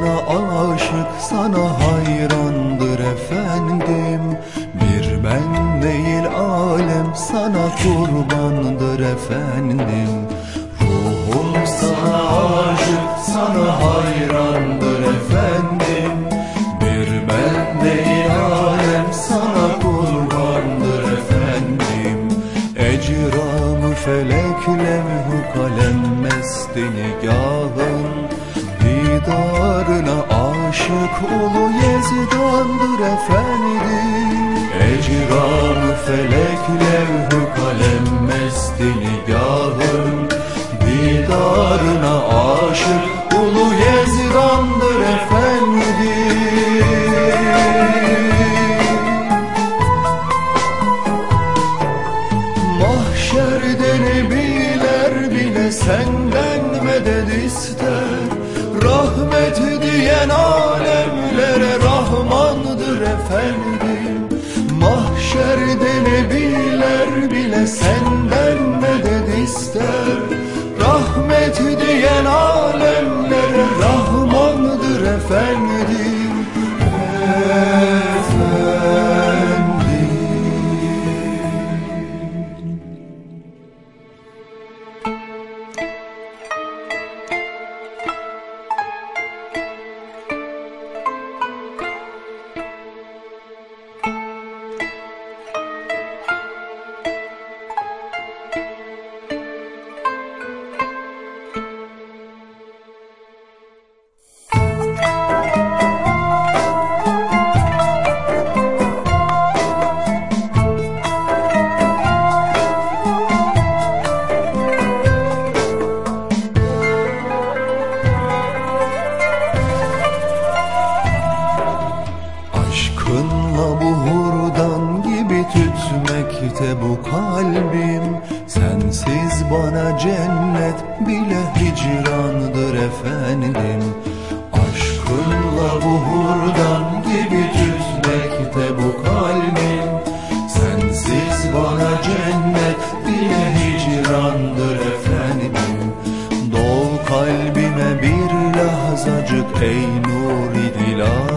Sana aşık sana hayrandır efendim. Bir ben değil alem sana kurbandır efendim. Ruhum sana aşık sana hayrandır efendim. Bir ben değil alem sana kurbandır efendim. Ecramı felek levhu kalem mesti nigahın Didarına aşık ulu Yezidandır efendim Ecramı felek levh-u kalem mesti nigahın Didarına aşık ulu Yezidandır efendim Mahşerde nebiler bile senden medet ister Diyen alemlere Rahmandır efendim. Mahşerde nebiler bile senden Aşkınla buhurdan gibi tütmekte bu kalbim. Sensiz bana cennet bile hicrandır efendim. Aşkınla buhurdan gibi tütmekte bu kalbim. Sensiz bana cennet bile hicrandır efendim. Dol kalbime bir lahzacık ey nuri dilara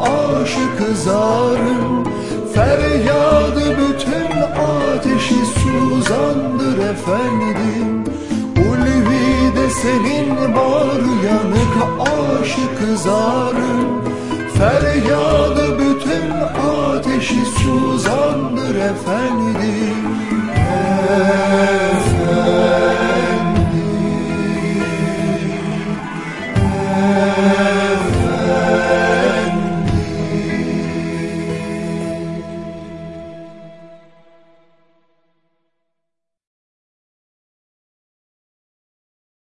aşık zarın Feryadı bütün ateşi suzandır efendim. Ulvi'de senin var yanık aşık zarın Feryadı bütün